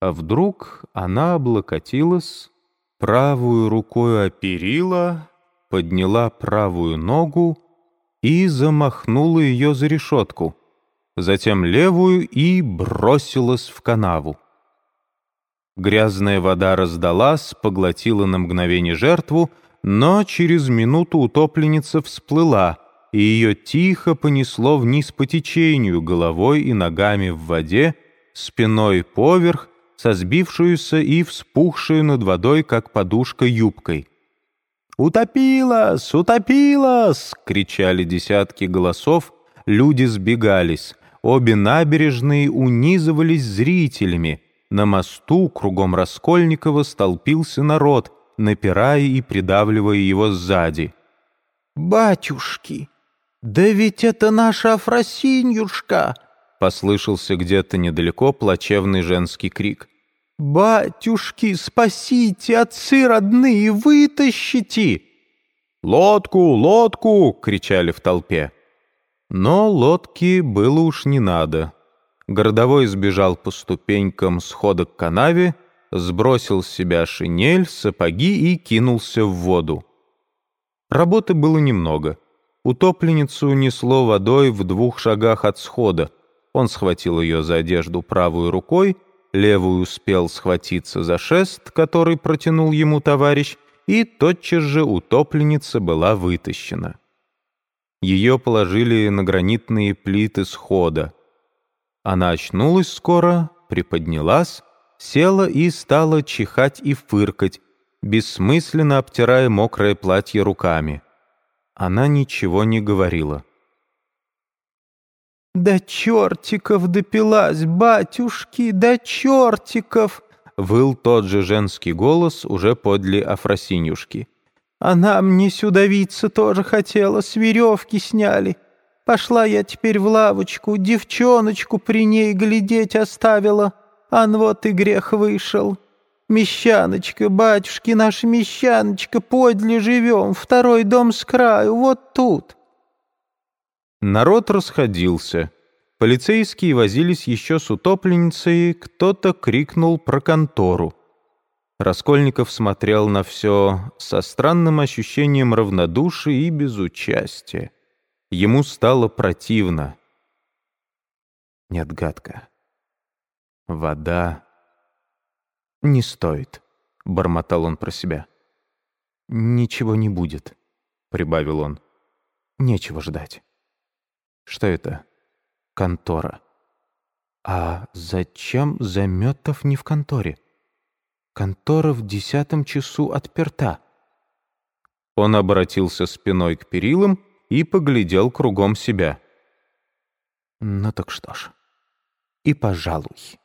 А вдруг она облокотилась, правую рукой оперила, подняла правую ногу и замахнула ее за решетку, затем левую и бросилась в канаву. Грязная вода раздалась, поглотила на мгновение жертву, но через минуту утопленница всплыла, и ее тихо понесло вниз по течению, головой и ногами в воде, спиной поверх, со сбившуюся и вспухшую над водой, как подушка, юбкой. «Утопилась! Утопилась!» — кричали десятки голосов, люди сбегались. Обе набережные унизывались зрителями. На мосту кругом Раскольникова столпился народ, напирая и придавливая его сзади. «Батюшки, да ведь это наша Афросиньюшка!» Послышался где-то недалеко плачевный женский крик. «Батюшки, спасите, отцы родные, вытащите!» «Лодку, лодку!» — кричали в толпе. Но лодки было уж не надо. Городовой сбежал по ступенькам схода к канаве, сбросил с себя шинель, сапоги и кинулся в воду. Работы было немного. Утопленницу несло водой в двух шагах от схода. Он схватил ее за одежду правой рукой, левую успел схватиться за шест, который протянул ему товарищ, и тотчас же утопленница была вытащена. Ее положили на гранитные плиты схода. Она очнулась скоро, приподнялась, села и стала чихать и фыркать, бессмысленно обтирая мокрое платье руками. Она ничего не говорила. «Да чертиков допилась, батюшки, да чертиков!» Выл тот же женский голос уже подле Афросинюшки. «Она мне сюдовица тоже хотела, с веревки сняли. Пошла я теперь в лавочку, девчоночку при ней глядеть оставила. Ан вот и грех вышел. Мещаночка, батюшки, наша мещаночка, подле живем, второй дом с краю, вот тут». Народ расходился. Полицейские возились еще с утопленницей, кто-то крикнул про контору. Раскольников смотрел на все со странным ощущением равнодушия и безучастия. Ему стало противно. Нет, гадко. Вода не стоит, — бормотал он про себя. «Ничего не будет», — прибавил он. «Нечего ждать». «Что это?» «Контора». «А зачем Заметов не в конторе?» «Контора в десятом часу отперта». Он обратился спиной к перилам и поглядел кругом себя. «Ну так что ж, и пожалуй».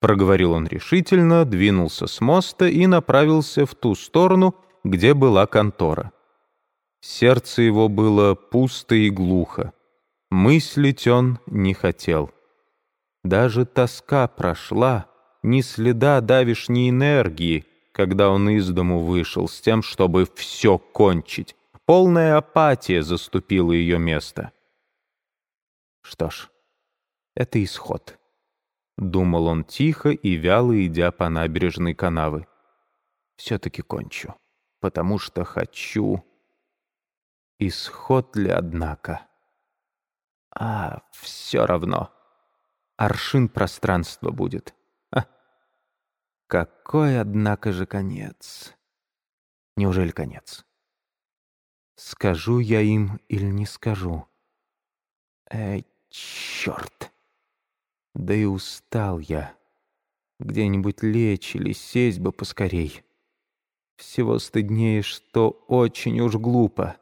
Проговорил он решительно, двинулся с моста и направился в ту сторону, где была контора. Сердце его было пусто и глухо. Мыслить он не хотел. Даже тоска прошла, ни следа давишней энергии, когда он из дому вышел с тем, чтобы все кончить. Полная апатия заступила ее место. Что ж, это исход. — думал он тихо и вяло, идя по набережной канавы. «Все-таки кончу, потому что хочу...» Исход ли, однако? А, все равно. Аршин пространства будет. А, какой, однако же, конец? Неужели конец? Скажу я им или не скажу? Эй, черт! Да и устал я. Где-нибудь лечь или сесть бы поскорей. Всего стыднее, что очень уж глупо.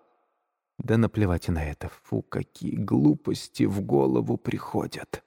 Да наплевать на это. Фу, какие глупости в голову приходят.